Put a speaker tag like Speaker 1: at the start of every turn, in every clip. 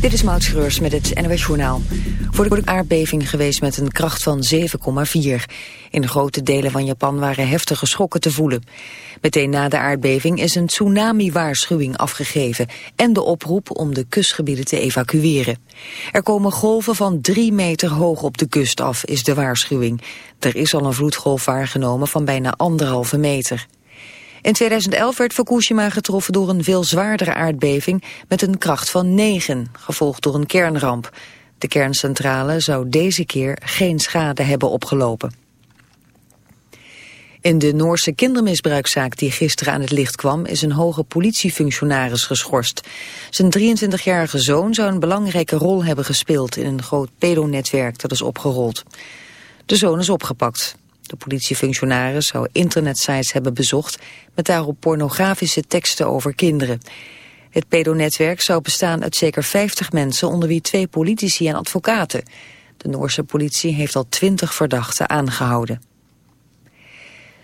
Speaker 1: Dit is Maud Schreurs met het NOS Journaal. Voor de aardbeving geweest met een kracht van 7,4. In grote delen van Japan waren heftige schokken te voelen. Meteen na de aardbeving is een tsunami-waarschuwing afgegeven... en de oproep om de kustgebieden te evacueren. Er komen golven van drie meter hoog op de kust af, is de waarschuwing. Er is al een vloedgolf waargenomen van bijna anderhalve meter. In 2011 werd Fukushima getroffen door een veel zwaardere aardbeving met een kracht van 9, gevolgd door een kernramp. De kerncentrale zou deze keer geen schade hebben opgelopen. In de Noorse kindermisbruikzaak die gisteren aan het licht kwam... is een hoge politiefunctionaris geschorst. Zijn 23-jarige zoon zou een belangrijke rol hebben gespeeld... in een groot pedonetwerk dat is opgerold. De zoon is opgepakt. De politiefunctionaris zou internetsites hebben bezocht... met daarop pornografische teksten over kinderen. Het pedonetwerk zou bestaan uit zeker 50 mensen... onder wie twee politici en advocaten. De Noorse politie heeft al 20 verdachten aangehouden.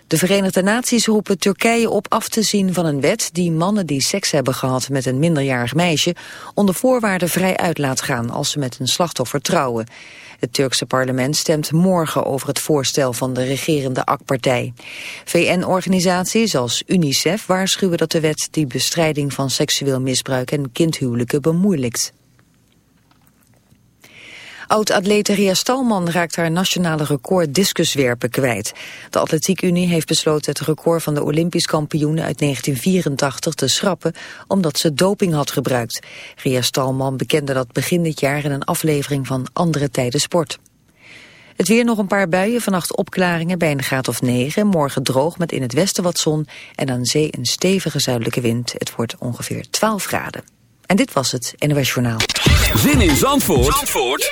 Speaker 1: De Verenigde Naties roepen Turkije op af te zien van een wet die mannen die seks hebben gehad met een minderjarig meisje onder voorwaarden vrij uit laat gaan als ze met een slachtoffer trouwen. Het Turkse parlement stemt morgen over het voorstel van de regerende AK-partij. VN-organisaties als UNICEF waarschuwen dat de wet die bestrijding van seksueel misbruik en kindhuwelijken bemoeilijkt. Oud-atlete Ria Stalman raakt haar nationale record discuswerpen kwijt. De Atletiekunie heeft besloten het record van de Olympisch kampioenen uit 1984 te schrappen, omdat ze doping had gebruikt. Ria Stalman bekende dat begin dit jaar in een aflevering van Andere Tijden Sport. Het weer nog een paar buien, vannacht opklaringen bij een graad of 9. Morgen droog met in het westen wat zon en aan zee een stevige zuidelijke wind. Het wordt ongeveer 12 graden. En dit was het NOS Journaal.
Speaker 2: Zin in Zandvoort, Zandvoort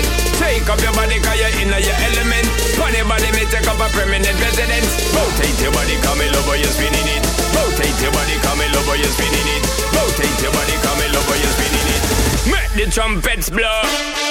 Speaker 3: Take up your body, cause you're in your element. Pon your body, me take up a permanent residence. Rotate your body, come in love, you're spinning it. Rotate your body, come in love, you're spinning it. Rotate your body, come in love, you're spinning it. Make the trumpets blow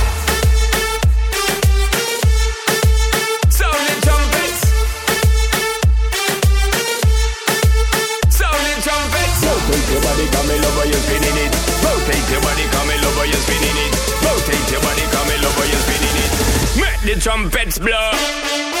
Speaker 3: Trumpets blow.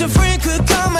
Speaker 4: your friend could come